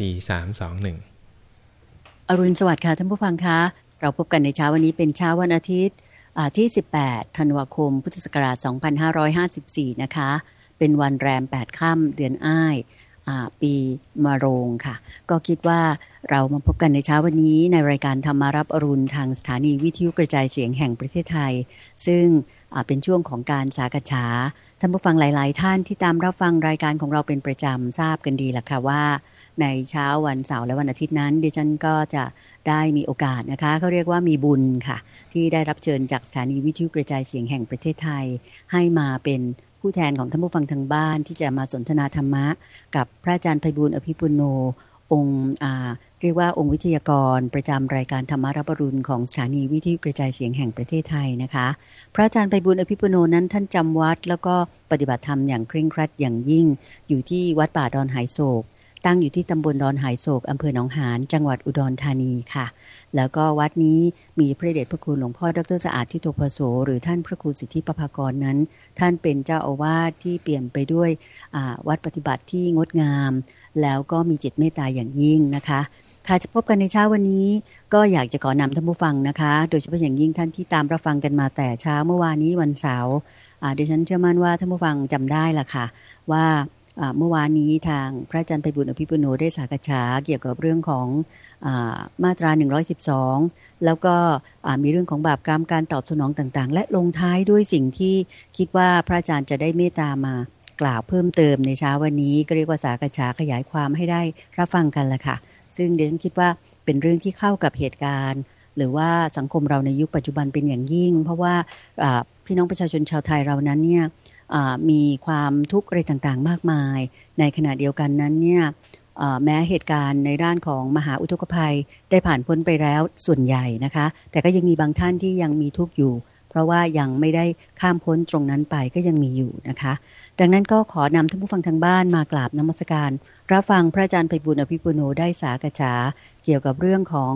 สี่สามสองหนึ่งอรุณสวัสดิ์ค่ะท่านผู้ฟังคะ เราพบกันในเช้าวันนี้เป็นเช้าวันอาทิตย์ที่ 18 ธันวาคม พุทธศักราช 2554 นะคะ เป็นวันแรม 8 ค่ำเดือนอ้ายปีมะโรงค่ะ ก็คิดว่าเรามาพบกันในเช้าวันนี้ในรายการธรรมารับอรุณทางสถานีวิทยุกระจายเสียงแห่งประเทศไทย ซึ่งเป็นช่วงของการสากฉาท่านผู้ฟังหลาย ๆ ท่านที่ตามรับฟังรายการของเราเป็นประจำทราบกันดีแหละค่ะว่า ในเช้าวันเสาร์และวันอาทิตย์นั้น ดิฉันก็จะได้มีโอกาสนะคะเขาเรียกว่ามีบุญค่ะ ที่ได้รับเชิญจากสถานีวิทยุกระจายเสียงแห่งประเทศไทย ให้มาเป็นผู้แทนของท่านผู้ฟังทางบ้านที่จะมาสนทนาธรรมะ กับพระอาจารย์ไพบุญอภิปุโน องค์เรียกว่าองค์วิทยากร ประจำรายการธรรมารับรุณของสถานีวิทยุกระจายเสียงแห่งประเทศไทยนะคะ พระอาจารย์ไพบุญอภิปุโนนั้นท่านจำวัด แล้วก็ปฏิบัติธรรมอย่างเคร่งครัดอย่างยิ่ง อยู่ที่วัดป่าดอนหายโศก ตั้งอยู่ที่ตำบลดอนหายโศกอำเภอหนองหานจังหวัดอุดรธานีค่ะ แล้วก็วัดนี้มีพระเดชพระคุณหลวงพ่อดรสะอาดทิโตภโสหรือท่านพระครูสิทธิปภากรนั้น ท่านเป็นเจ้าอาวาสที่เปลี่ยนไปด้วยวัดปฏิบัติที่งดงาม แล้วก็มีจิตเมตตาอย่างยิ่งนะคะค่ะจะพบกันในเช้าวันนี้ก็อยากจะขอนำท่านผู้ฟังนะคะ โดยเฉพาะอย่างยิ่งท่านที่ตามรับฟังกันมาแต่เช้าเมื่อวานนี้วันเสาร์ดี๋ยวฉันเชื่อมั่นว่าท่านผู้ฟังจำได้ละค่ะ ว่า เมื่อวานนี้ทางพระอาจารย์ไปบุญอภิปุโนได้สากฉาเกี่ยวกับเรื่องของอมาตรา 112 แล้วก็มีเรื่องของบาปกรรมการตอบสนองต่างๆ และลงท้ายด้วยสิ่งที่คิดว่าพระอาจารย์จะได้เมตตามากล่าวเพิ่มเติมในเช้าวันนี้ก็เรียกว่าสากฉาขยายความให้ได้รับฟังกันละค่ะ ซึ่งเดนคิดว่าเป็นเรื่องที่เข้ากับเหตุการณ์ หรือว่าสังคมเราในยุคปัจจุบันเป็นอย่างยิ่ง เพราะว่าพี่น้องประชาชนชาวไทยเรานั้นเนี่ย มีความทุกข์อะไรต่างๆ มากมาย ในขณะเดียวกันนั้นเนี่ยแม้เหตุการณ์ในด้านของมหาอุทกภัยได้ผ่านพ้นไปแล้วส่วนใหญ่นะคะ แต่ก็ยังมีบางท่านที่ยังมีทุกข์อยู่ เพราะว่ายังไม่ได้ข้ามพ้นตรงนั้นไปก็ยังมีอยู่นะคะ ดังนั้นก็ขอนำท่านผู้ฟังทางบ้านมากราบนมัสการรับฟังพระอาจารย์ไพบุญอภิปุโนได้สากฉาเกี่ยวกับเรื่องของ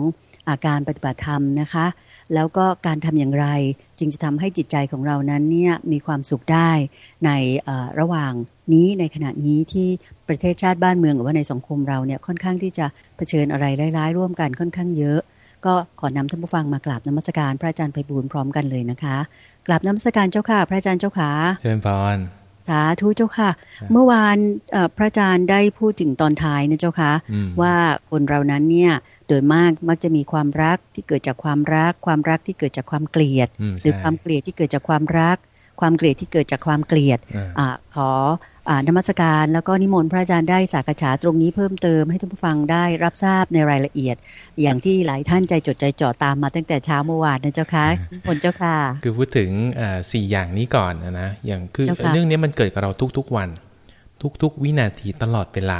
อาการปฏิบัติธรรมนะคะ แล้วก็การทำอย่างไร จึงจะทำให้จิตใจของเรานั้นเนี่ยมีความสุขได้ในระหว่างนี้ในขณะนี้ที่ประเทศชาติบ้านเมืองหรือว่าในสังคมเราเนี่ยค่อนข้างที่จะเผชิญอะไรร้ายๆ ร่วมกันค่อนข้างเยอะ ก็ขอนำท่านผู้ฟังมากราบนมัสการพระอาจารย์ไพบูลพร้อมกันเลยนะคะกราบนมัสการเจ้าค่ะ พระอาจารย์เจ้าขาเชิญพร สาธุเจ้าค่ะ เมื่อวานพระอาจารย์ได้พูดถึงตอนท้ายนะเจ้าค่ะว่าคนเรานั้นเนี่ยโดยมากมักจะมีความรักที่เกิดจากความรัก ความรักที่เกิดจากความเกลียด หรือความเกลียดที่เกิดจากความรัก ความเกลียดที่เกิดจากความเกลียดอขอ นมัสการ แล้วก็นิมนต์พระอาจารย์ได้สากฉาตรงนี้เพิ่มเติมให้ท่านผู้ฟังได้รับทราบในรายละเอียด อย่างที่หลายท่านใจจดใจจ่อตามมาตั้งแต่เช้าเมื่อวานนะเจ้าค่ะนิมนต์เจ้าค่ะ คือพูดถึงสี่อย่างนี้ก่อนนะอย่างคือเรื่องนี้มันเกิดกับเราทุกๆวัน ทุกๆ วินาทีตลอดเวลา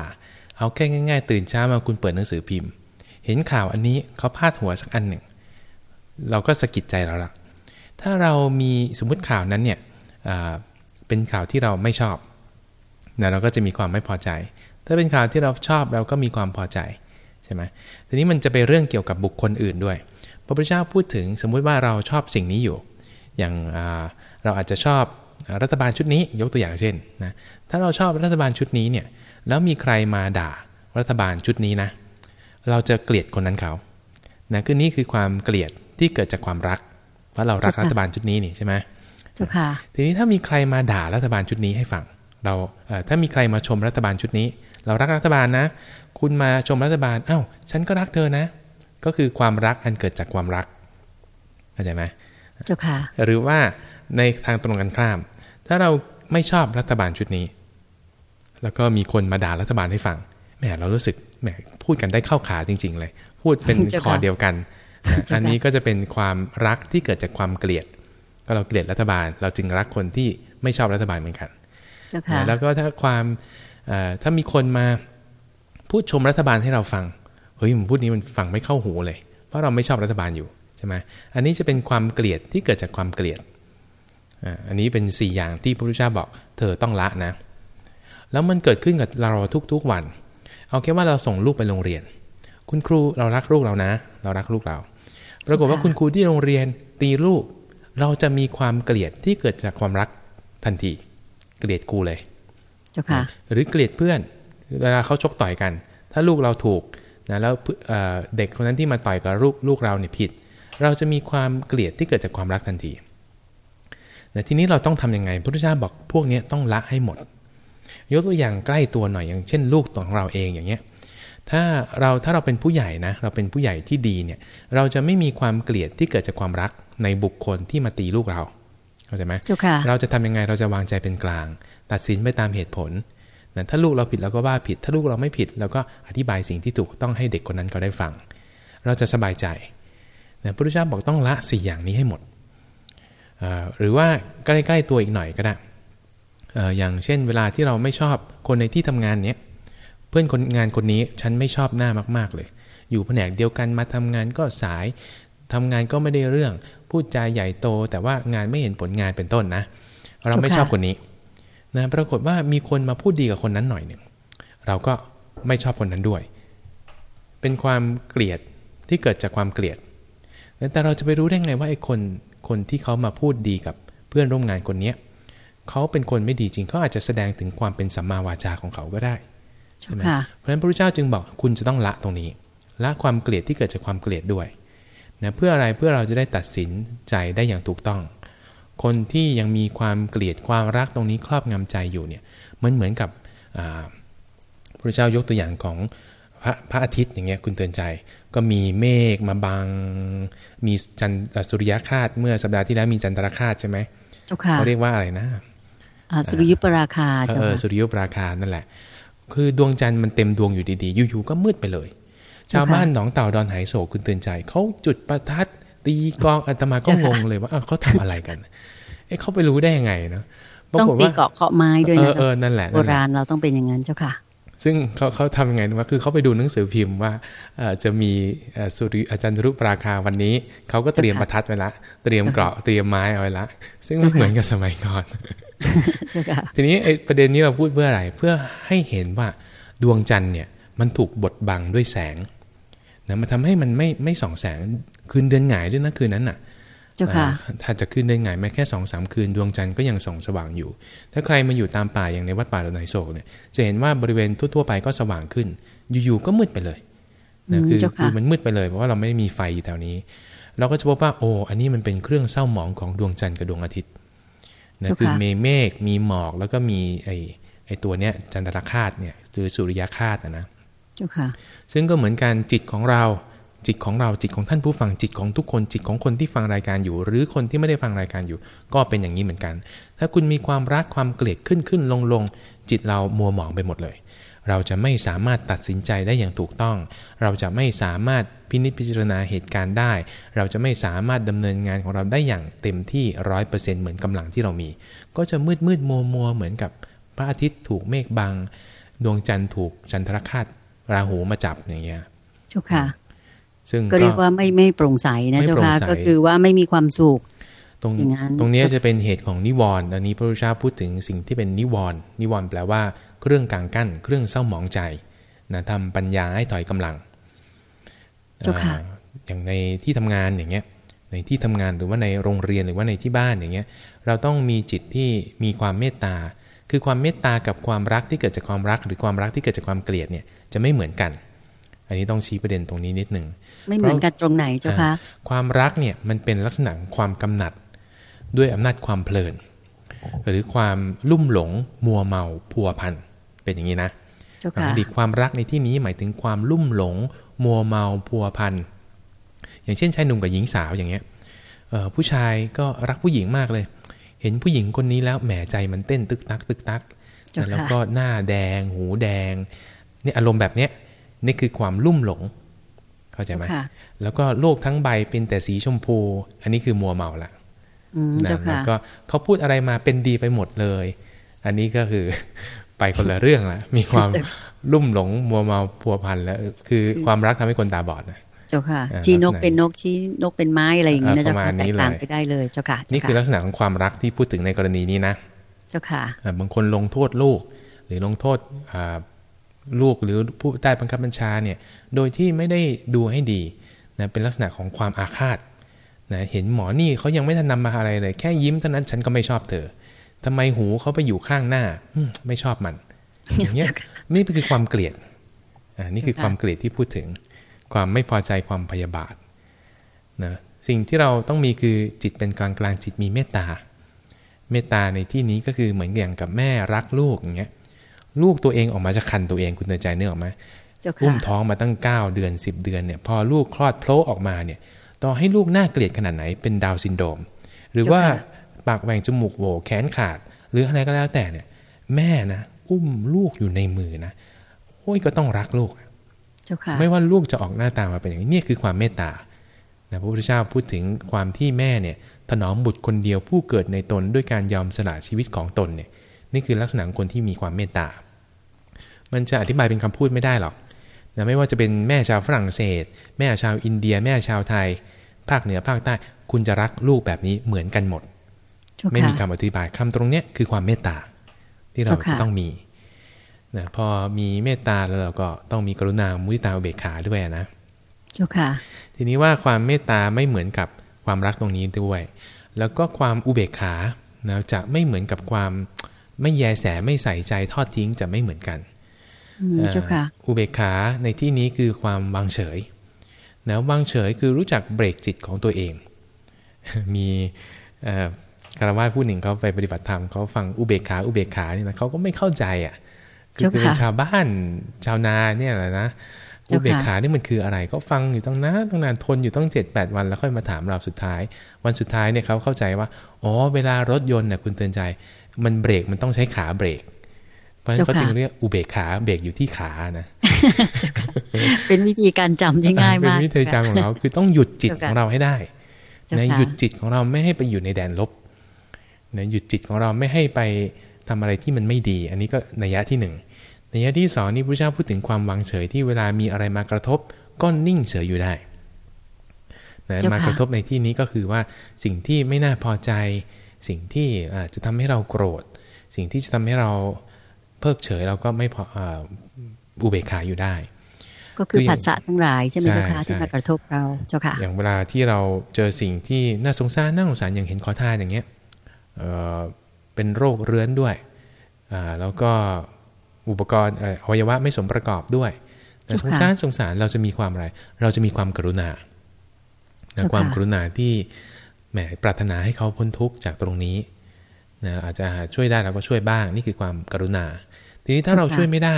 เอาแค่ง่าย ๆ ตื่นเช้ามาคุณเปิดหนังสือพิมพ์ เห็นข่าวอันนี้เขาพาดหัวสักอันหนึ่ง เราก็สะกิดใจเราละถ้าเรามีสมมติข่าวนั้นเนี่ยเป็นข่าวที่เราไม่ชอบ นะเราก็จะมีความไม่พอใจ ถ้าเป็นข่าวที่เราชอบเราก็มีความพอใจใช่ไหมทีนี้มันจะไปเรื่องเกี่ยวกับบุคคลอื่นด้วยพระพุทธเจ้าพูดถึงสมมุติว่าเราชอบสิ่งนี้อยู่ อย่างเราอาจจะชอบรัฐบาลชุดนี้ยกตัวอย่างเช่นนะถ้าเราชอบรัฐบาลชุดนี้เนี่ยแล้วมีใครมาด่ารัฐบาลชุดนี้นะ เราจะเกลียดคนนั้นเขานะคือนี่คือความเกลียดที่เกิดจากความรักเพราะเรารักรัฐบาลชุดนี้นี่ใช่ไหมจุค่ะทีนี้ถ้ามีใครมาด่ารัฐบาลชุดนี้ให้ฟัง เราถ้ามีใครมาชมรัฐบาลชุดนี้ เรารักรัฐบาลนะ คุณมาชมรัฐบาลเอา้าฉันก็รักเธอนะ ก็คือความรักอันเกิดจากความรักเข้าใจไหมเจ้าค่ะ หรือว่าในทางตรงกันข้าม ถ้าเราไม่ชอบรัฐบาลชุดนี้ แล้วก็มีคนมาด่ารัฐบาลให้ฟังแหมเรารู้สึกแหมพูดกันได้เข้าขาจริง ๆ เลย พูดเป็นคอเดียวกันอันนี้ก็จะเป็นความรักที่เกิดจากความเกลียด ก็เราเกลียดรัฐบาล เราจึงรักคนที่ไม่ชอบรัฐบาลเหมือนกัน แล้วก็ถ้าความถ้ามีคนมาพูดชมรัฐบาลให้เราฟังเฮ้ยผมพูดนี้มันฟังไม่เข้าหูเลย เพราะเราไม่ชอบรัฐบาลอยู่ใช่ไหมอันนี้จะเป็นความเกลียดที่เกิดจากความเกลียดอันนี้เป็น 4 อย่างที่พระพุทธเจ้าบอก เธอต้องละนะ แล้วมันเกิดขึ้นกับเราทุกๆวัน เอาแค่ว่าเราส่งลูกไปโรงเรียน คุณครูเรารักลูกเรานะ เรารักลูกเรา ปรากฏว่าคุณครูที่โรงเรียนตีลูก เราจะมีความเกลียดที่เกิดจากความรักทันที เกลียดกูเลยเจ้าค่ะหรือเกลียดเพื่อน เวลาเขาชกต่อยกันทถ้าลูกเราถูกนะแล้วเด็กคนนั้นที่มาต่อยกับลูกลูกเราเนี่ยผิด เราจะมีความเกลียดที่เกิดจากความรักทันทีแต่ทีนี้เราต้องทํำยังไงพระพุทธเจ้าบอกพวกนี้ต้องละให้หมด ยกตัวอย่างใกล้ตัวหน่อยอย่างเช่น ลูกของเราเองอย่างเงี้ยถ้าเราถ้าเราเป็นผู้ใหญ่นะเราเป็นผู้ใหญ่ที่ดีเนี่ยเราจะไม่มีความเกลียดที่เกิดจากความรักในบุคคลที่มาตีลูกเรา เข้าใจไหมเราจะทำยังไงเราจะวางใจเป็นกลาง ตัดสินไปตามเหตุผลนะถ้าลูกเราผิดเราก็ว่าผิด ถ้าลูกเราไม่ผิดเราก็อธิบายสิ่งที่ถูกต้องให้เด็กคนนั้นเขาได้ฟัง เราจะสบายใจนะพระพุทธเจ้าบอกต้องละสี่อย่างนี้ให้หมด หรือว่าใกล้ๆตัวอีกหน่อยก็ได้อย่างเช่น เวลาที่เราไม่ชอบคนในที่ทำงานเนี้ยเพื่อนคนงานคนนี้ฉันไม่ชอบหน้ามาก ๆเลย อยู่แผนกเดียวกันมาทำงานก็สาย ทำงานก็ไม่ได้เรื่อง พูดจาใหญ่โต แต่ว่างานไม่เห็นผลงานเป็นต้นนะ เราไม่ชอบคนนี้นะปรากฏว่ามีคนมาพูดดีกับคนนั้นหน่อยหนึ่งเราก็ไม่ชอบคนนั้นด้วย เป็นความเกลียดที่เกิดจากความเกลียด แต่เราจะไปรู้ได้ไงว่าไอ้คนคนที่เขามาพูดดีกับเพื่อนร่วมงานคนเนี้ยเขาเป็นคนไม่ดีจริงเขาอาจจะแสดงถึงความเป็นสัมมาวาจาของเขาก็ได้ใช่ไหมเพราะฉะนั้นพระพุทธเจ้าจึงบอกคุณจะต้องละตรงนี้ละความเกลียดที่เกิดจากความเกลียดด้วย นะเพื่ออะไรเพื่อเราจะได้ตัดสินใจได้อย่างถูกต้อง คนที่ยังมีความเกลียดความรักตรงนี้ครอบงำใจอยู่เนี่ยมันเหมือนกับพระเจ้ายกตัวอย่างของพระพระอาทิตย์อย่างเงี้ยคุณเตือนใจ ก็มีเมฆมาบัง มีจันสุริยคาตเมื่อสัปดาห์ที่แล้วมีจันทรคาตใช่ไหมเขาเรียกว่าอะไรนะสุริยุปราคาเออสุริยุปราคานั่นแหละ คือดวงจันทร์มันเต็มดวงอยู่ดีๆอยู่ๆก็มืดไปเลย ชาวบ้านหนองเต่าดอนไหโศกคุณเตือนใจเขาจุดประทัดตีกองอาตมาก็งงเลยว่าเขาทำอะไรกันเอ้เขาไปรู้ได้ยังไงเนาะต้องตีเกาะเคาะไม้ด้วยนะเออนั่นแหละโบราณเราต้องเป็นอย่างนั้นเจ้าค่ะ ซึ่งเขาเขาทำยังไงนะคือเขาไปดูหนังสือพิมพ์ว่าจะมีสุริอาจารย์รุปราคาวันนี้เขาก็เตรียมประทัดไว้ละ เตรียมเกราะเตรียมไม้เอาไว้ละ ซึ่งไม่เหมือนกับสมัยก่อนทีนี้ไอ้ประเด็นนี้เราพูดเพื่ออะไรเพื่อให้เห็นว่าดวงจันทร์เนี่ยมันถูกบดบังด้วยแสง นะมันทาให้มันไม่ไม่ส่องแสงคืนเดือนหงายด้วยนะคืนนั้นน่ะถ้าจะคืนเดือนหงายแม้แค่สองสามคืนดวงจันทร์ก็ยังส่องสว่างอยู่ ถ้าใครมาอยู่ตามป่าอย่างในวัดป่าดอนไนโศกเนี่ยจะเห็นว่าบริเวณทั่วๆไปก็สว่างขึ้น อยู่ๆก็มืดไปเลยนะคือคือมันมืดไปเลยเพราะว่าเราไม่มีไฟอยู่แถวนี้ เราก็จะพบว่าโอ้อันนี้มันเป็นเครื่องเศร้าหมองของดวงจันทร์กับดวงอาทิตย์นะคือเมเมฆมีหมอกแล้วก็มีไอไอตัวเนี้ยจันทรคาตเนี่ยหรือสุริยคาตนะ ซึ่งก็เหมือนกันจิตของเรา จิตของเราจิตของท่านผู้ฟังจิตของทุกคนจิตของคนที่ฟังรายการอยู่ หรือคนที่ไม่ได้ฟังรายการอยู่ ก็เป็นอย่างนี้เหมือนกัน ถ้าคุณมีความรักความเกลียดขึ้นขึ้นลงลงจิตเรามัวหมองไปหมดเลย เราจะไม่สามารถตัดสินใจได้อย่างถูกต้อง เราจะไม่สามารถพินิจพิจารณาเหตุการณ์ได้ เราจะไม่สามารถดำเนินงานของเราได้อย่างเต็มที่ร้อยเปอร์เซ็นต์เหมือนกำลังที่เรามี ก็จะมืดมืดมัวมัวเหมือนกับพระอาทิตย์ถูกเมฆบัง ดวงจันทร์ถูกจันทรคาต ราหูมาจับอย่างเงี้ยเจ้าค่ะ ซึ่งก็เรียกว่าไม่ไม่โปร่งใสนะเจ้าค่ะก็คือว่าไม่มีความสุขตรงตรงนี้จะเป็นเหตุของนิวรณ์อันนี้พระพุทธเจ้าพูดถึงสิ่งที่เป็นนิวรณ์นิวรณ์แปลว่าเครื่องกลางกั้น เครื่องเศร้าหมองใจนะทำปัญญาให้ถอยกำลังอย่างในที่ทำงานอย่างเงี้ย ในที่ทำงานหรือว่าในโรงเรียนหรือว่าในที่บ้านอย่างเงี้ย เราต้องมีจิตที่มีความเมตตา คือความเมตตากับความรักที่เกิดจากความรัก หรือความรักที่เกิดจากความเกลียดเนี่ย จะไม่เหมือนกัน อันนี้ต้องชี้ประเด็นตรงนี้นิดหนึ่งไม่เหมือนกันตรงไหนเจ้าคะความรักเนี่ยมันเป็นลักษณะความกำหนัดด้วยอำนาจความเพลิน หรือความลุ่มหลงมัวเมาพัวพันเป็นอย่างนี้นะดีความรักในที่นี้หมายถึงความลุ่มหลง มัวเมาพัวพันอย่างเช่นชายหนุ่มกับหญิงสาวอย่างเงี้ยผู้ชายก็รักผู้หญิงมากเลย เห็นผู้หญิงคนนี้แล้วแหมใจมันเต้นตึกตัก ตึกตัก แล้วก็หน้าแดง หูแดง นี่อารมณ์แบบเนี้ยนี่คือความลุ่มหลง เข้าใจไหมแล้วก็โลกทั้งใบเป็นแต่สีชมพู อันนี้คือมัวเมาละนะแล้วก็เขาพูดอะไรมาเป็นดีไปหมดเลย อันนี้ก็คือไปคนละเรื่องละมีความลุ่มหลงมัวเมาพัวพันแล้ว คือความรักทำให้คนตาบอดนะเจ้าค่ะ ชี้นกเป็นนกชี้นกเป็นไม้อะไรอย่างเงี้ยนะเจ้าค่ะแตกต่างไปได้เลยเจ้าค่ะ นี่คือลักษณะของความรักที่พูดถึงในกรณีนี้นะ เจ้าค่ะบางคนลงโทษลูก หรือลงโทษ ลูกหรือผู้ใต้บังคับบัญชาเนี่ยโดยที่ไม่ได้ดูให้ดีนะเป็นลักษณะของความอาฆาตนะเห็นหมอนี่เขายังไม่ทันนำมาอะไรเลย แค่ยิ้มเท่านั้นฉันก็ไม่ชอบเธอทำไมหูเขาไปอยู่ข้างหน้าไม่ชอบมันอย่างเงี้ยนี่คือความเกลียดอ่านี่คือความเกลียดที่พูดถึง ความไม่พอใจความพยาบาทนะสิ่งที่เราต้องมีคือจิตเป็นกลางกลางจิตมีเมตตา เมตตาในที่นี้ก็คือเหมือนอย่างกับแม่รักลูกอย่างเงี้ย ลูกตัวเองออกมาจะคันตัวเองคุณเตือนใจเนื้อออกไหมอุ้มท้องมาตั้ง 9 เดือน 10 เดือนเนี่ยพอลูกคลอดโผล่ออกมาเนี่ยต่อให้ลูกน่าเกลียดขนาดไหนเป็นดาวซินโดม หรือว่าปากแหว่งจมูกโหวแขนขาด หรืออะไรก็แล้วแต่เนี่ย แม่นะอุ้มลูกอยู่ในมือนะโอ้ยก็ต้องรักลูกไม่ว่าลูกจะออกหน้าตามาเป็นอย่างนี้นี่คือความเมตตานะพระพุทธเจ้าพูดถึงความที่แม่เนี่ยถนอมบุตรคนเดียวผู้เกิดในตนด้วยการยอมสละชีวิตของตนเนี่ยนี่คือลักษณะของคนที่มีความเมตตา มันจะอธิบายเป็นคำพูดไม่ได้หรอกนะไม่ว่าจะเป็นแม่ชาวฝรั่งเศส แม่ชาวอินเดีย แม่ชาวไทย ภาคเหนือภาคใต้ คุณจะรักลูกแบบนี้เหมือนกันหมด ไม่มีคำอธิบายคำตรงเนี้ยคือความเมตตาที่เราจะต้องมีนะพอมีเมตตาแล้วเราก็ต้องมีกรุณามุทิตาอุเบกขาด้วยนะเจ้าค่ะ ทีนี้ว่าความเมตตาไม่เหมือนกับความรักตรงนี้ด้วย แล้วก็ความอุเบกขานะจะไม่เหมือนกับความไม่แยแสไม่ใส่ใจทอดทิ้งจะไม่เหมือนกัน อุเบกขาในที่นี้คือความวางเฉยนะวางเฉยคือรู้จักเบรกจิตของตัวเอง มีคารวะผู้หนึ่งเขาไปปฏิบัติธรรมเขาฟังอุเบกขาอุเบกขาเนี่ยนะเขาก็ไม่เข้าใจอะคือเป็นชาวบ้านชาวนาเนี่ยแหละนะอุเบกขานี่มันคืออะไรเขาฟังอยู่ตั้งนานตั้งนานทนอยู่ตั้งเจ็ดแปดวันแล้วค่อยมาถามเราสุดท้าย วันสุดท้ายเนี่ยเขาเข้าใจว่า อ๋อ เวลารถยนต์เนี่ยคุณเตือนใจ มันเบรกมันต้องใช้ขาเบรก เพราะฉะนั้นเขาจึงเรียกอุเบกขาเบรกอยู่ที่ขานะเป็นวิธีการจำที่ง่ายมากเป็นวิธีจำของเราคือต้องหยุดจิตของเราให้ได้นะหยุดจิตของเราไม่ให้ไปอยู่ในแดนลบนะหยุดจิตของเราไม่ให้ไปทำอะไรที่มันไม่ดี อันนี้ก็นัยยะที่หนึ่งนัยยะที่สองนี่พระเจ้าพูดถึงความวางเฉยที่เวลามีอะไรมากระทบก็นิ่งเฉยอยู่ได้นะมากระทบในที่นี้ก็คือว่าสิ่งที่ไม่น่าพอใจ สิ่งที่อาจจะทำให้เราโกรธ สิ่งที่จะทำให้เราเพิกเฉยเราก็ไม่พออุเบกขาอยู่ได้ ก็คือผัสสะทั้งหลายใช่ไหมเจ้าค่ะที่มากระทบเราเจ้าค่ะอย่างเวลาที่เราเจอสิ่งที่น่าสงสารน่าสงสารอย่างเห็นขอทานอย่างเงี้ยเป็นโรคเรื้อนด้วยแล้วก็อุปกรณ์อวัยวะไม่สมประกอบด้วยแต่สงสารสงสารเราจะมีความอะไร เราจะมีความกรุณาความกรุณาที่แหมปรารถนาให้เขาพ้นทุกข์จากตรงนี้นะอาจจะช่วยได้เราก็ช่วยบ้าง นี่คือความกรุณา ทีนี้ถ้าเราช่วยไม่ได้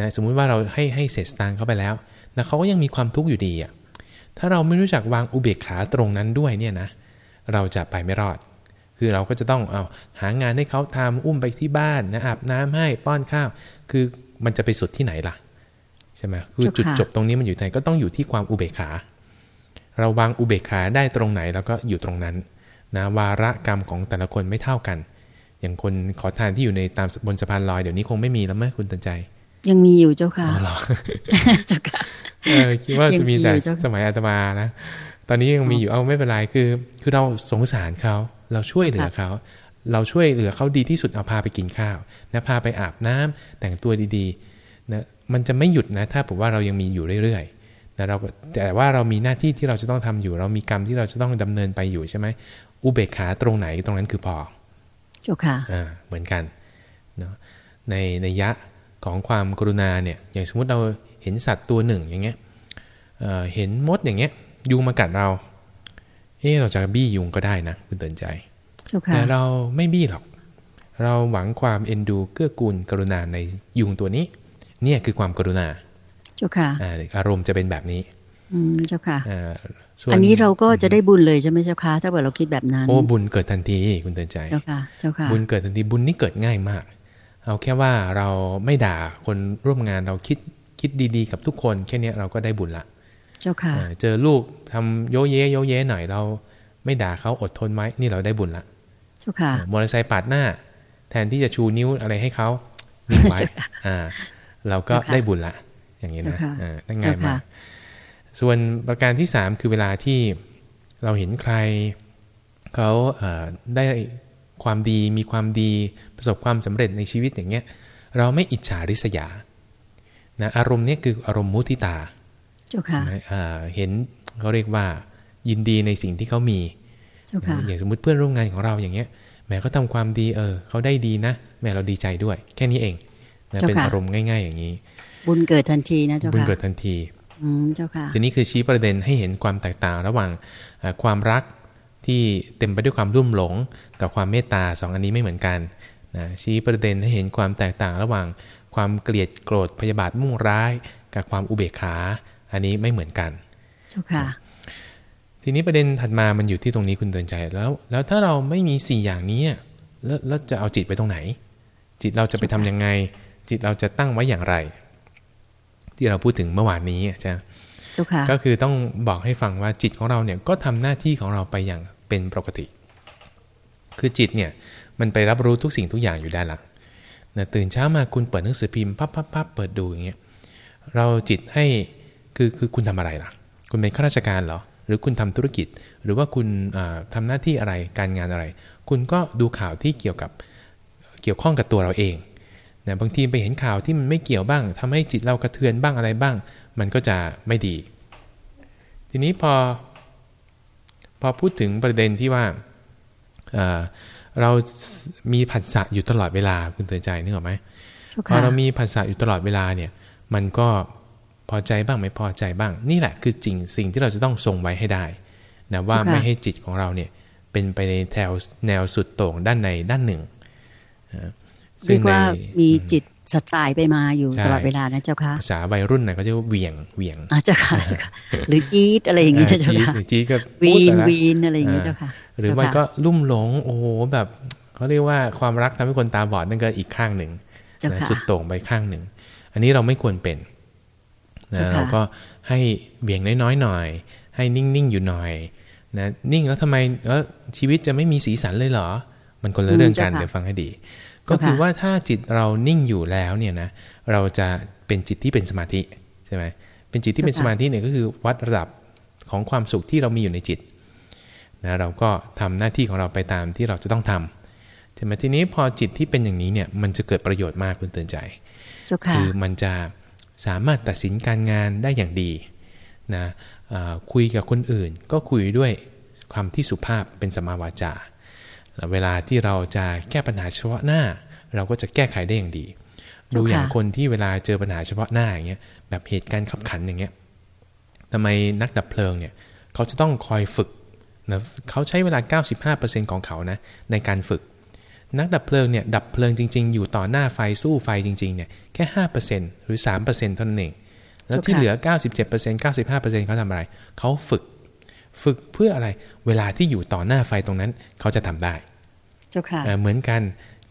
นะสมมุติว่าเราให้ให้เศษสตางค์เข้าไปแล้วนะเขาก็ยังมีความทุกข์อยู่ดีอะถ้าเราไม่รู้จักวางอุเบกขาตรงนั้นด้วยเนี่ยนะเราจะไปไม่รอด คือเราก็จะต้องเอาหางานให้เขาทำอุ้มไปที่บ้านนะอาบน้ำให้ป้อนข้าว คือมันจะไปสุดที่ไหนล่ะใช่ไหมคือจุดจบตรงนี้มันอยู่ไหนก็ต้องอยู่ที่ความอุเบกขา เราวางอุเบกขาได้ตรงไหน แล้วก็อยู่ตรงนั้นนะวาระกรรมของแต่ละคนไม่เท่ากัน อย่างคนขอทานที่อยู่ในตามบนสะพานลอยเดี๋ยวนี้คงไม่มีแล้วไหมคุณตันใจ ยังมีอยู่เจ้าค่ะอ๋อเจ้าค่ะเออคิดว่าจะมีแต่สมัยอาตมานะตอนนี้ยังมีอยู่เอาไม่เป็นไรคือ คือเราสงสารเขาเราช่วยเหลือเขาเราช่วยเหลือเขาดีที่สุดเอาพาไปกินข้าวนะพาไปอาบน้ำแต่งตัวดีๆนะมันจะไม่หยุดนะถ้าผมว่าเรายังมีอยู่เรื่อยๆนะเราแต่ว่าเรามีหน้าที่ที่เราจะต้องทำอยู่ เรามีกรรมที่เราจะต้องดำเนินไปอยู่ใช่ไหมอุเบกขาตรงไหนตรงนั้นคือพอ เจ้าค่ะอ่าเหมือนกันเนาะในในยะของความกรุณาเนี่ยอย่างสมมติเราเห็นสัตว์ตัวหนึ่งอย่างเงี้ยเเห็นมดอย่างเงี้ยยุงมากัดเราเออเราจะบี้ยุงก็ได้นะคุณเตือนใจแต่เราไม่บี้หรอก เราหวังความเอ็นดูเกื้อกูลกรุณาในยุงตัวนี้ เนี่ยคือความกรุณาเจ้าค่ะอารมณ์จะเป็นแบบนี้อืมเจ้าค่ะ อันนี้เราก็จะได้บุญเลยใช่ไหมเจ้าค่ะถ้าเกิดเราคิดแบบนั้น โอ้บุญเกิดทันทีคุณเตือนใจเจ้าค่ะเจ้าค่ะบุญเกิดทันทีบุญนี่เกิดง่ายมาก เอาแค่ว่าเราไม่ด่าคนร่วมงานเราคิดคิดดีๆ กับทุกคน แค่นี้เราก็ได้บุญละเจ้าค่ะเจอลูกทำโยเยโยเยหน่อยเรา ไม่ด่าเขาอดทนไหมนี่เราได้บุญละเจ้าค่ะมอเตอร์ไซค์ปาดหน้า แทนที่จะชูนิ้วอะไรให้เขานิ่งไว้อ่า เราก็ได้บุญละ อย่างนี้นะอ่าง่ายมาก ส่วนประการที่สามคือเวลาที่เราเห็นใครเขาได้ความดีมีความดีประสบความสำเร็จในชีวิตอย่างเงี้ยเราไม่อิจฉาริษยานะอารมณ์นี้คืออารมณ์มุทิตาเห็นเขาเรียกว่ายินดีในสิ่งที่เขามีอย่างสมมุติเพื่อนร่วมงานของเราอย่างเงี้ยแม้เขาทาความดีเออเขาได้ดีนะ แม้เราดีใจด้วย แค่นี้เองนะเป็นอารมณ์ง่าย ๆ อย่างนี้ บุญเกิดทันทีนะเจ้าค่ะบุญเกิดทันที อืมเจ้าค่ะทีนี้คือชี้ประเด็นให้เห็นความแตกต่างระหว่างเอ่อความรักที่เต็มไปด้วยความรุ่มหลง กับความเมตตาสองอันนี้ไม่เหมือนกันนะชี้ประเด็นให้เห็นความแตกต่างระหว่างความเกลียดโกรธพยาบาทมุ่งร้าย กับความอุเบกขา อันนี้ไม่เหมือนกันเจ้าค่ะ ทีนี้ประเด็นถัดมามันอยู่ที่ตรงนี้คุณเตือนใจแล้ว แล้วถ้าเราไม่มีสี่อย่างนี้อะแล้วแล้วจะเอาจิตไปตรงไหน จิตเราจะไปทำยังไง จิตเราจะตั้งไว้อย่างไร ที่เราพูดถึงเมื่อวานนี้ใช่ไหมเจ้าค่ะก็คือต้องบอกให้ฟังว่าจิตของเราเนี่ยก็ทำหน้าที่ของเราไปอย่างเป็นปกติ คือจิตเนี่ยมันไปรับรู้ทุกสิ่งทุกอย่างอยู่ด้านหลังนะตื่นเช้ามาคุณเปิดหนังสือพิมพ์ปั๊บปั๊บปั๊บเปิดดูอย่างเงี้ยเราจิตให้คือคือคุณทำอะไรล่ะ คุณเป็นข้าราชการเหรอ หรือคุณทำธุรกิจ หรือว่าคุณอ่าทำาหน้าที่อะไรการงานอะไร คุณก็ดูข่าวที่เกี่ยวกับเกี่ยวข้องกับตัวเราเอง นะบางทีไปเห็นข่าวที่มันไม่เกี่ยวบ้างทำให้จิตเรากระเทือนบ้างอะไรบ้าง มันก็จะไม่ดี ทีนี้พอ พอพูดถึงประเด็นที่ว่าเอ่อเรามีผัสสะอยู่ตลอดเวลาคุณเตือนใจนึกออกไหมเจ้าพอค่ะเรามีผัสสะอยู่ตลอดเวลาเนี่ย มันก็พอใจบ้างไม่พอใจบ้าง นี่แหละคือจริงสิ่งที่เราจะต้องทรงไว้ให้ได้นะว่าไม่ให้จิตของเราเนี่ยเป็นไปในแถวแนวสุดโต่งด้านในด้านหนึ่งนะ เรียกว่าในมีจิตสัดสายไปมาอยู่ใช่ตลอดเวลานะเจ้าค่ะภาษาวัยรุ่นนะก็จะว่าเหวี่ยงเหวี่ยงอ่าเจ้าค่ะเจ้าค่ะหรือจี๊ดอะไรอย่างงี้เออเจ้าจี๊ดค่ะหรือจี๊ดก็วีพูดนไปละวีนอะไรอย่างงี้เจ้าค่ะ หรือไม่ก็ลุ่มหลงโอ้โหแบบเขาเรียกว่าความรักทำให้คนตาบอดนั่นก็อีกข้างหนึ่งเจ้านะค่ะสุดโต่งไปข้างหนึ่ง อันนี้เราไม่ควรเป็นนะเจ้าค่ะเราก็ให้เบี่ยงน้อยๆหน่อย ให้นิ่งๆอยู่หน่อยนะนิ่งแล้วทำไมเออชีวิตจะไม่มีสีสันเลยเหรอ มันคนละเรื่องกันเดี๋ยวฟังให้ดี ก็คือว่าถ้าจิตเรานิ่งอยู่แล้วเนี่ยนะเราจะเป็นจิตที่เป็นสมาธิใช่ไหมเป็นจิตที่เป็นสมาธิเนี่ยก็คือวัดระดับของความสุขที่เรามีอยู่ในจิตนะเราก็ทำหน้าที่ของเราไปตามที่เราจะต้องทำใช่ไหมทีนี้พอจิตที่เป็นอย่างนี้เนี่ยมันจะเกิดประโยชน์มากคุณเตือนใจเจ้าค่ะคือมันจะสามารถตัดสินการงานได้อย่างดีนะอ่าคุยกับคนอื่น ก็คุยด้วยความที่สุภาพเป็นสมาวาจาแล้ว เวลาที่เราจะแก้ปัญหาเฉพาะหน้า เราก็จะแก้ไขได้อย่างดี ดูอย่างคนที่เวลาเจอปัญหาเฉพาะหน้าอย่างเงี้ยแบบเหตุการณ์ขับขันอย่างเงี้ยทำไมนักดับเพลิงเนี่ยเขาจะต้องคอยฝึกนะเขาใช้เวลา 95%ของเขานะในการฝึก นักดับเพลิงเนี่ยดับเพลิงจริง ๆ อยู่ต่อหน้าไฟสู้ไฟจริงๆเนี่ยแค่ห้าเปอร์เซ็นหรือสามเปอร์เซ็นเท่านั้นเองแล้วที่เหลือเก้าสิบเจ็ดเปอร์เซ็นเก้าสิบห้าเปอร์เซ็นเขาทำอะไร เขาฝึก ฝึกเพื่ออะไรเวลาที่อยู่ต่อหน้าไฟตรงนั้น เขาจะทำได้เจ้าค่ะเอ่อเหมือนกัน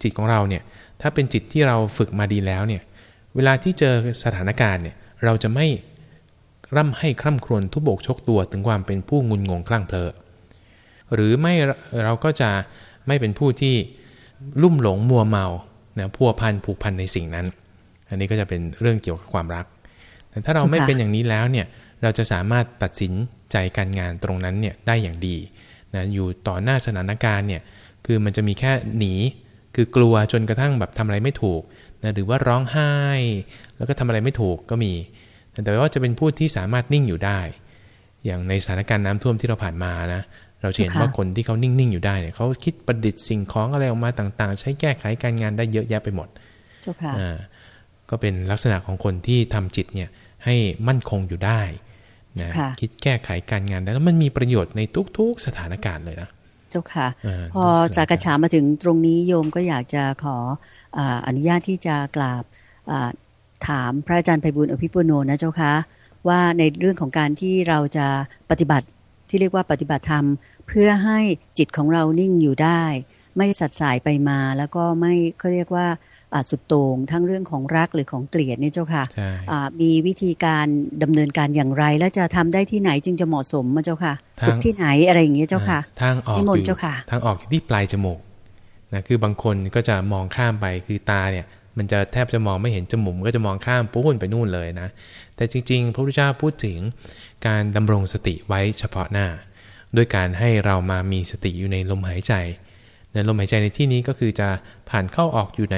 จิตของเราเนี่ยถ้าเป็นจิตที่เราฝึกมาดีแล้วเนี่ยเวลาที่เจอสถานการณ์เนี่ยเราจะไม่ร่ำให้คร่ำครวญทุบโบกชกตัวถึงความเป็นผู้งุนงงคลั่งเพลอหรือไม่เราก็จะไม่เป็นผู้ที่ลุ่มหลงมัวเมานะพัวพันผูกพันในสิ่งนั้น อันนี้ก็จะเป็นเรื่องเกี่ยวกับความรัก แต่ถ้าเราไม่เป็นอย่างนี้แล้วเนี่ยเราจะสามารถตัดสิน ใจการงานตรงนั้นเนี่ยได้อย่างดีนะอยู่ต่อหน้าสถานการณ์เนี่ยคือมันจะมีแค่หนี คือกลัวจนกระทั่งแบบทำอะไรไม่ถูกนะหรือว่าร้องไห้ แล้วก็ทำอะไรไม่ถูกก็มี แต่ว่าจะเป็นผู้ที่สามารถนิ่งอยู่ได้ อย่างในสถานการณ์น้ำท่วมที่เราผ่านมานะเราจะเห็นว่าคนที่เขานิ่ง ๆ อยู่ได้เนี่ยเขาคิดประดิษฐ์สิ่งของอะไรออกมาต่างๆ ใช้แก้ไขการงานได้เยอะแยะไปหมดเจ้าค่ะอ่าก็เป็นลักษณะของคนที่ทำจิตเนี่ยให้มั่นคงอยู่ได้ นะค่ะคิดแก้ไขการงานได้แล้วมันมีประโยชน์ในทุกๆสถานการณ์เลยนะเจ้าค่ะอ่าพอจากกระฉามาถึงตรงนี้โยมก็อยากจะขออาอนุญาตที่จะกราบอ่าถามพระอาจารย์ไพบุญอภิปุโนนะเจ้าค่ะว่าในเรื่องของการที่เราจะปฏิบัติที่เรียกว่าปฏิบัติธรรม เพื่อให้จิตของเรานิ่งอยู่ได้ ไม่สัดสายไปมาแล้วก็ไม่เขาเรียกว่าอ่า สุดโต่งทั้งเรื่องของรักหรือของเกลียดเนี่ยเจ้าค่ะใช่อ่ามีวิธีการดำเนินการอย่างไร และจะทำได้ที่ไหนจึงจะเหมาะสมมาเจ้าค่ะฝึกที่ไหนอะไรอย่างเงี้ยเจ้าค่ะอ่าทางออกนิมนต์อยู่เจ้าค่ะทางออกอยู่ที่ปลายจมูกนะคือบางคนก็จะมองข้ามไปคือตาเนี่ยมันจะแทบจะมองไม่เห็นจมูกมันก็จะมองข้ามปุ้นไปนู่นเลยนะ แต่จริงๆ พระพุทธเจ้าพูดถึงการดำรงสติไว้เฉพาะหน้า ด้วยการให้เรามามีสติอยู่ในลมหายใจในลมหายใจในที่นี้ก็คือจะผ่านเข้าออกอยู่ใน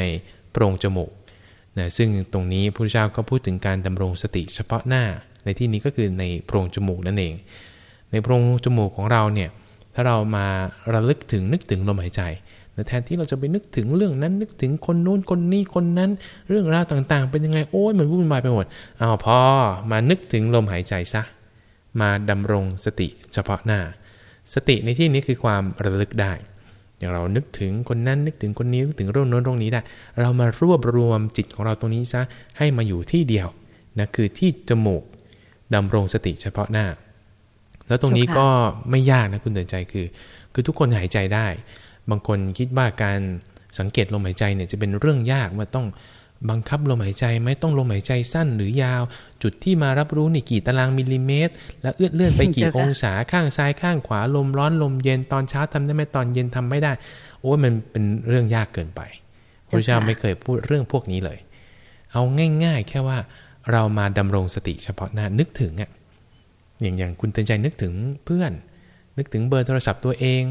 โพรงจมูกนะซึ่งตรงนี้พระพุทธเจ้าก็พูดถึงการดำรงสติเฉพาะหน้า ในที่นี้ก็คือในโพรงจมูกนั่นเอง ในโพรงจมูกของเราเนี่ยถ้าเรามาระลึกถึงนึกถึงลมหายใจแทนที่เราจะไปนึกถึงเรื่องนั้นนึกถึงคนนู้นคนนี้คนนั้น เรื่องราวต่างๆ เป็นยังไงโอ้ยมันวุ่นวายไปหมดเอาพอมานึกถึงลมหายใจซะมาดำรงสติเฉพาะหน้า สติในที่นี้คือความระลึกได้ อย่างเรานึกถึงคนนั้นนึกถึงคนนี้นึกถึงเรื่องโน้นเรื่องนี้ได้ เรามารวบรวมจิตของเราตรงนี้ซะให้มาอยู่ที่เดียวนะคือที่จมูกดำรงสติเฉพาะหน้า แล้วตรงนี้ก็ไม่ยากนะคุณเตือนใจคือ คือทุกคนหายใจได้ บางคนคิดว่าการสังเกตลมหายใจเนี่ยจะเป็นเรื่องยากว่าต้อง บังคับลมหายใจไหมต้องลมหายใจสั้นหรือยาว จุดที่มารับรู้นี่กี่ตารางมิลลิเมตร แล้วเอื้อนเลื่อนไปกี่องศาข้างซ้ายข้างขวาลมร้อนลมเย็นตอนเช้าทำได้ไหมตอนเย็นทำไม่ได้ โอ้ยมันเป็นเรื่องยากเกินไปพระเจ้าไม่เคยพูดเรื่องพวกนี้เลย เอาง่าย ๆ แค่ว่าเรามาดำรงสติเฉพาะหน้านึกถึงอะอย่างอย่างคุณเตือนใจนึกถึงเพื่อน นึกถึงเบอร์โทรศัพท์ตัวเอง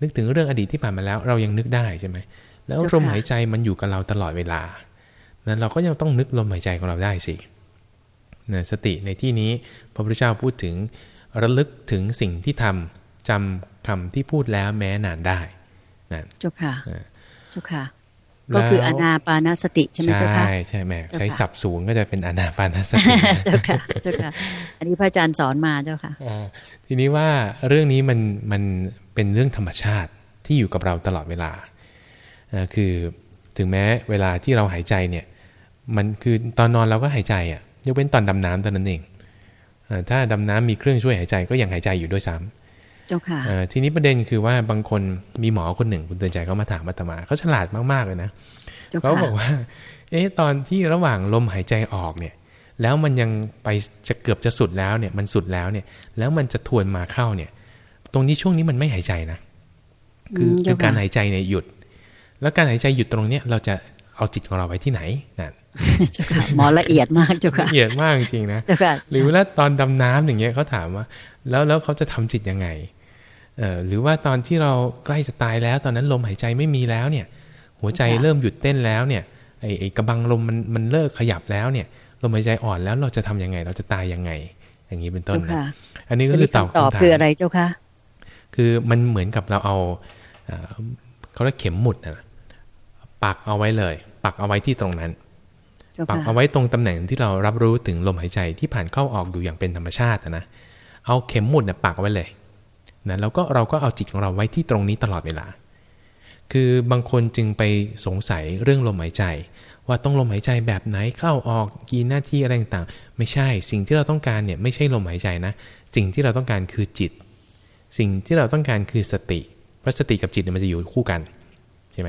นึกถึงเรื่องอดีตที่ผ่านมาแล้ว เรายังนึกได้ใช่ไหมแล้วลมหายใจมันอยู่กับเราตลอดเวลา นั้นเราก็ยังต้องนึกลมหายใจของเราได้สินะสติในที่นี้พระพุทธเจ้าพูดถึงระลึกถึงสิ่งที่ทำจำคำที่พูดแล้วแม้นานได้นั่นเจ้าค่ะเจ้าค่ะก็คืออนาปานสติใช่ไหมเจ้าค่ะใช่ใช่แม่ใช้สับสูงก็จะเป็นอนาปานสติเจ้าค่ะเจ้าค่ะอันนี้พระอาจารย์สอนมาเจ้าค่ะทีนี้ว่าเรื่องนี้มันมันเป็นเรื่องธรรมชาติที่อยู่กับเราตลอดเวลาคือถึงแม้เวลาที่เราหายใจเนี่ย มันคือตอนนอนเราก็หายใจอะยกเว้นตอนดำน้ำตอนนั้นเองถ้าดำน้ำมีเครื่องช่วยหายใจก็ยังหายใจอยู่ด้วยซ้ำเจ้าค่ะทีนี้ประเด็นคือว่าบางคนมีหมอคนหนึ่งคุณเตือนใจเขามาถามมาตมาเขาฉลาดมากๆเลยนะเขาบอกว่า เอ๊ะตอนที่ระหว่างลมหายใจออกเนี่ย แล้วมันยังไปจะเกือบจะสุดแล้วเนี่ย มันสุดแล้วเนี่ย แล้วมันจะทวนมาเข้าเนี่ย ตรงนี้ช่วงนี้มันไม่หายใจนะคือคือการหายใจเนี่ยหยุด แล้วการหายใจหยุดตรงเนี้ยเราจะเอาจิตของเราไว้ที่ไหนนั่น เจ้าค่ะหมอละเอียดมากเจ้าค่ะละเอียดมากจริงนะเจ้าค่ะหรือว่าตอนดำน้ำอย่างเงี้ยเขาถามว่า แล้วแล้วเขาจะทำจิตยังไงเอ่อหรือว่าตอนที่เราใกล้จะตายแล้ว ตอนนั้นลมหายใจไม่มีแล้วเนี่ย หัวใจเริ่มหยุดเต้นแล้วเนี่ยไอ้ไอ้กระบังลมมันมันเลิกขยับแล้วเนี่ยลมหายใจอ่อนแล้วเราจะทํำยังไง เราจะตายยังไง อย่างนี้เป็นต้นนะอันนี้ก็คือตอบคำถามคืออะไรเจ้าค่ะคือมันเหมือนกับเราเอาเขาเรียกเข็มหมุดนะปักเอาไว้เลย ปักเอาไว้ที่ตรงนั้น ปักเอาไว้ตรงตำแหน่งที่เรารับรู้ถึงลมหายใจที่ผ่านเข้าออกอยู่อย่างเป็นธรรมชาตินะเอาเข็มหมุดเนี่ยปักไว้เลยนะแล้วก็เราก็เอาจิตของเราไว้ที่ตรงนี้ตลอดเวลา คือบางคนจึงไปสงสัยเรื่องลมหายใจ ว่าต้องลมหายใจแบบไหนเข้าออกกี่หน้าที่อะไรต่างๆ ไม่ใช่สิ่งที่เราต้องการเนี่ยไม่ใช่ลมหายใจนะ สิ่งที่เราต้องการคือจิต สิ่งที่เราต้องการคือสติเพราะสติกับจิตเนี่ยมันจะอยู่คู่กันใช่ไหม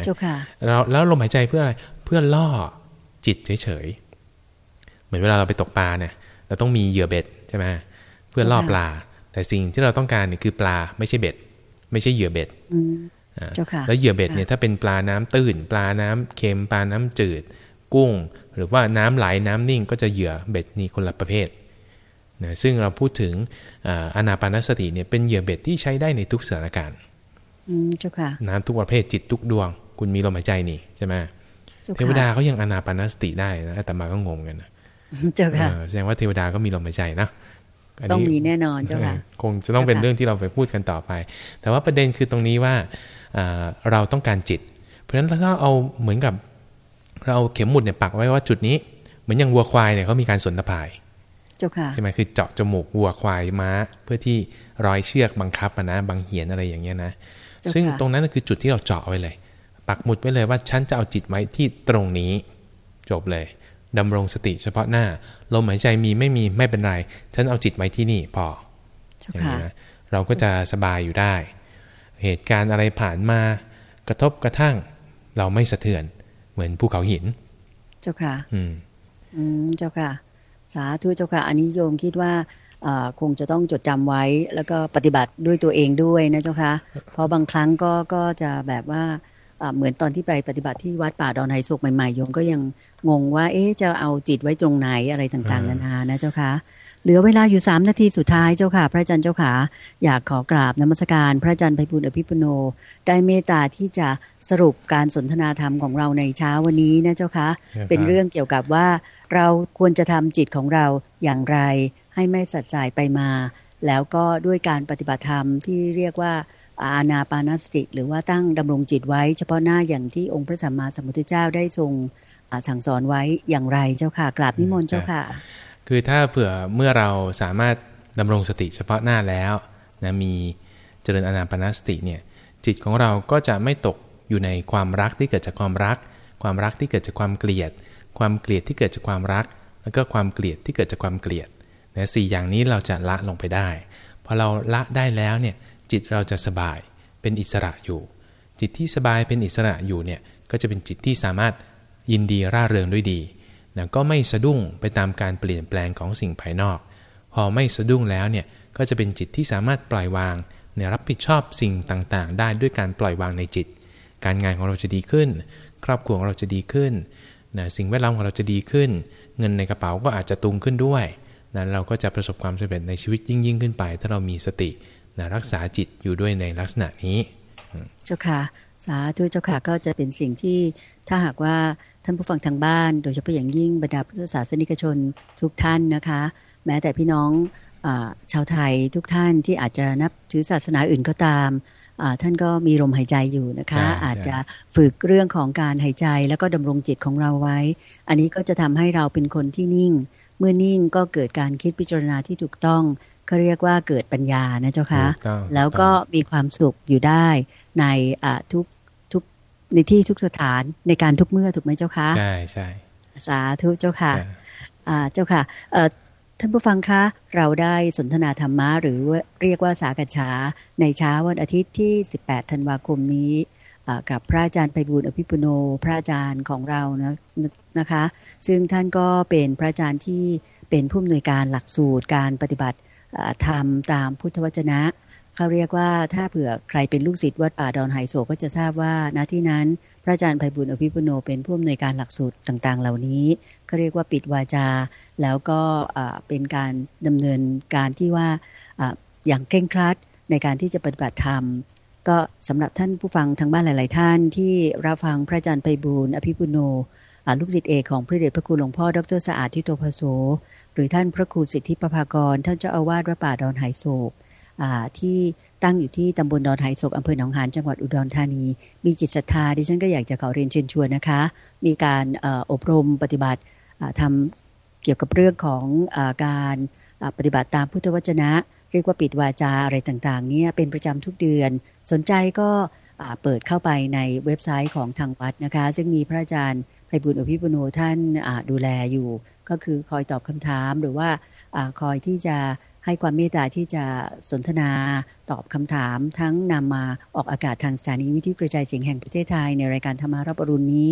แล้วแล้วลมหายใจเพื่ออะไรเพื่อล่อ จิตเฉยๆ เหมือนเวลาเราไปตกปลาเนี่ยเราต้องมีเหยื่อเบ็ดใช่ไหมเพื่อล่อปลา แต่สิ่งที่เราต้องการเนี่ยคือปลาไม่ใช่เบ็ด ไม่ใช่เหยื่อเบ็ดแล้วเหยื่อเบ็ดเนี่ยถ้าเป็นปลาน้ำตื้น ปลาน้ำเค็มปลาน้ำจืด กุ้ง หรือว่าน้ำไหลน้ำนิ่ง ก็จะเหยื่อเบ็ดนี่คนละประเภทนะซึ่งเราพูดถึงอนาปานสติเนี่ยเป็นเหยื่อเบ็ดที่ใช้ได้ในทุกสถานการณ์น้ำทุกประเภทจิตทุกดวง คุณมีลมหายใจนี่ใช่ไหม เทวดาเขายังอนาปานสติได้นะแต่มาก็งงกันนะเจ้าค่ะแสดงว่าเทวดาก็มีลมหายใจนะต้องมีแน่นอนเจ้าค่ะคงจะต้องเป็นเรื่องที่เราไปพูดกันต่อไป แต่ว่าประเด็นคือตรงนี้ว่าเราต้องการจิต เพราะฉะนั้นถ้าเอาเหมือนกับเราเข็มหมุดเนี่ยปักไว้ว่าจุดนี้ เหมือนอย่างวัวควายเนี่ยเขามีการสนตะพายใช่ไหมคือเจาะจมูกวัวควายม้า เพื่อที่รอยเชือกบังคับนะบางเหียนอะไรอย่างเงี้ยนะ ซึ่งตรงนั้นคือจุดที่เราเจาะไว้เลย ปักหมุดไว้เลยว่าฉันจะเอาจิตไว้ที่ตรงนี้ จบเลยดำรงสติเฉพาะหน้า ลมหายใจมีไม่มีไม่เป็นไร ฉันเอาจิตไว้ที่นี่พออย่างนี้นะเราก็จะสบายอยู่ได้ เหตุการณ์อะไรผ่านมากระทบกระทั่ง เราไม่สะเทือน เหมือนภูเขาหิน เจ้าค่ะ อืมอืมเจ้าค่ะ สาธุเจ้าค่ะ อันนี้โยมคิดว่าคงจะต้องจดจำไว้แล้วก็ปฏิบัติด้วยตัวเองด้วยนะเจ้าค่ะเพราะบางครั้งก็ก็จะแบบว่า เหมือนตอนที่ไปปฏิบัติที่วัดป่าดอนไฮโศกใหม่ๆโยมก็ยังงงว่า เอ๊ะจะเอาจิตไว้ตรงไหนอะไรต่างๆนานานะเจ้าค่ะเหลือเวลาอยู่สามนาทีสุดท้ายเจ้าค่ะ พระอาจารย์เจ้าค่ะ อยากขอกราบนมัสการ พระอาจารย์ไพบุญอภิปุโน ได้เมตตาที่จะสรุปการสนทนาธรรมของเราในเช้าวันนี้นะเจ้าค่ะ เป็นเรื่องเกี่ยวกับว่า เราควรจะทำจิตของเราอย่างไร ให้ไม่สัดสายไปมา แล้วก็ด้วยการปฏิบัติธรรมที่เรียกว่า อาณาปานสติ หรือว่าตั้งดำรงจิตไว้ เฉพาะหน้าอย่างที่องค์พระสัมมาสัมพุทธเจ้าได้ทรงสั่งสอนไว้อย่างไรเจ้าค่ะกราบนิมนต์เจ้าค่ะ คือถ้าเผื่อเมื่อเราสามารถดำรงสติเฉพาะหน้าแล้วนะมีเจริญอานาปานสติเนี่ยจิตของเราก็จะไม่ตกอยู่ในความรักที่เกิดจากความรัก ความรักที่เกิดจากความเกลียด ความเกลียดที่เกิดจากความรัก แล้วก็ความเกลียดที่เกิดจากความเกลียดนะสี่อย่างนี้เราจะละลงไปได้พอเราละได้แล้วเนี่ย จิตเราจะสบายเป็นอิสระอยู่ จิตที่สบายเป็นอิสระอยู่เนี่ยก็จะเป็นจิตที่สามารถยินดีร่าเริงด้วยดีนะก็ไม่สะดุ้งไปตามการเปลี่ยนแปลงของสิ่งภายนอก พอไม่สะดุ้งแล้วเนี่ยก็จะเป็นจิตที่สามารถปล่อยวางเนี่ยรับผิดชอบสิ่งต่างๆ ได้ด้วยการปล่อยวางในจิต การงานของเราจะดีขึ้น ครอบครัวของเราจะดีขึ้นนะสิ่งแวดล้อมของเราจะดีขึ้น เงินในกระเป๋าก็อาจจะตุงขึ้นด้วยนะเราก็จะประสบความสำเร็จในชีวิตยิ่งยิ่งขึ้นไป ถ้าเรามีสติ นะรักษาจิตอยู่ด้วยในลักษณะนี้ เจ้าค่ะ สาธุเจ้าค่ะก็จะเป็นสิ่งที่ถ้าหากว่าท่านผู้ฟังทางบ้าน โดยเฉพาะอย่างยิ่งบรรดาพุทธศาสนิกชนทุกท่านนะคะ แม้แต่พี่น้องอชาวไทยทุกท่านที่อาจจะนับถือศาสนาอื่นก็ตามท่านก็มีลมหายใจอยู่นะคะ อาจจะฝึกเรื่องของการหายใจแล้วก็ดำรงจิตของเราไว้ อันนี้ก็จะทำให้เราเป็นคนที่นิ่ง เมื่อนิ่งก็เกิดการคิดพิจารณาที่ถูกต้อง เขาเรียกว่าเกิดปัญญานะเจ้าคะแล้วก็มีความสุขอยู่ได้ในทุกทุกในที่ทุกสถานในการทุกเมื่อถูกไหมเจ้าคะใช่ใช่สาธุเจ้าค่ะเจ้าค่ะท่านผู้ฟังคะเราได้สนทนาธรรมะหรือเรียกว่าสากฉาในเช้าวันอาทิตย์ที่ 18 ธันวาคมนี้กับพระอาจารย์ไพบูลอภิปุโนพระอาจารย์ของเรานะนะคะ ซึ่งท่านก็เป็นพระอาจารย์ที่เป็นผู้อำนวยการหลักสูตรการปฏิบัติ ธรรมตามพุทธวจนะเขาเรียกว่าถ้าเผื่อใครเป็นลูกศิษย์วัดป่าดอนไฮโซก็จะทราบว่าณที่นั้น พระอาจารย์ไพบุญอภิปุโนเป็นผู้อำนวยการหลักสูตรต่างๆ เหล่านี้เขาเรียกว่าปิดวาจา แล้วก็เป็นการดำเนินการที่ว่าอย่างเคร่งครัดในการที่จะปฏิบัติธรรม ก็สำหรับท่านผู้ฟังทางบ้านหลาย ๆ ท่านที่รับฟังพระอาจารย์ไพบุญอภิปุโนลูกศิษย์เอกของพระเดชพระคุณหลวงพ่อดรสะอาดทิโตภโส หรือท่านพระครูสิทธิประภากร ท่านเจ้าอาวาสวัดป่าดอนไหโศกที่ตั้งอยู่ที่ตำบลดอนไหโศกอำเภอหนองหานจังหวัดอุดรธานี มีจิตศรัทธาดิฉันก็อยากจะขอเรียนเชิญชวนนะคะ มีการอบรมปฏิบัติทำเกี่ยวกับเรื่องของอการปฏิบัติตามพุทธวจนะ เรียกว่าปิดวาจาอะไรต่างๆเนี่ยเป็นประจำทุกเดือน สนใจก็เปิดเข้าไปในเว็บไซต์ของทางวัดนะคะ ซึ่งมีพระอาจารย์ ไพบุญอภิปุโนท่านดูแลอยู่ ก็คือคอยตอบคำถามหรือว่าอคอยที่จะให้ความเมตตาที่จะสนทนาตอบคำถาม ทั้งนำมาออกอากาศทางสถานีวิทยุกระจายเสียงแห่งประเทศไทย ในรายการธรรมารับอรุณนี้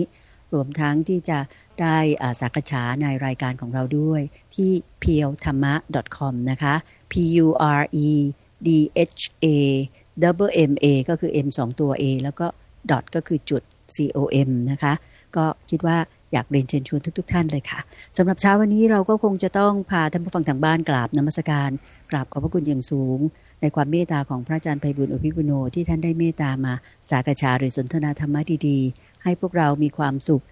รวมทั้งที่จะได้สักษาในรายการของเราด้วย ที่ p e e t h a m m a com นะคะ p u r e d h a w m a ก็คือ m 2ตัว a แล้วก็ dot ก็คือจุด com นะคะ ก็คิดว่าอยากเรียนเชิญชวนทุกๆทท่านเลยค่ะสำหรับเช้าวันนี้เราก็คงจะต้องพาท่านผู้ฟังทางบ้านกราบนมัสการ กราบขอบพระคุณอย่างสูง ในความเมตตาของพระอาจารย์ไพบุญอภิปุโนที่ท่านได้เมตตามาสากชาหรือสนทนาธรรมะดีๆ ให้พวกเรามีความสุข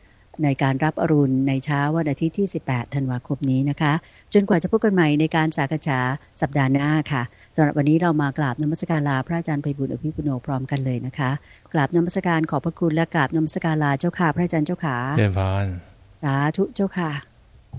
ในการรับอรุณในเช้าวันอาทิตย์ที่ 18 ธันวาคมนี้นะคะ จนกว่าจะพบกันใหม่ในการสากชาสัปดาห์หน้าค่ะำหรับวันนี้เรามากราบนมัสการลาพระอาจารย์ไพบุญอภิปุโนพร้อมกันเลยนะคะกราบนมัสการขอบพระคุณและกราบนมัสการลาเจ้าค่ะพระอาจารย์เจ้าขาเจริญพรสาธุเจ้าค่ะ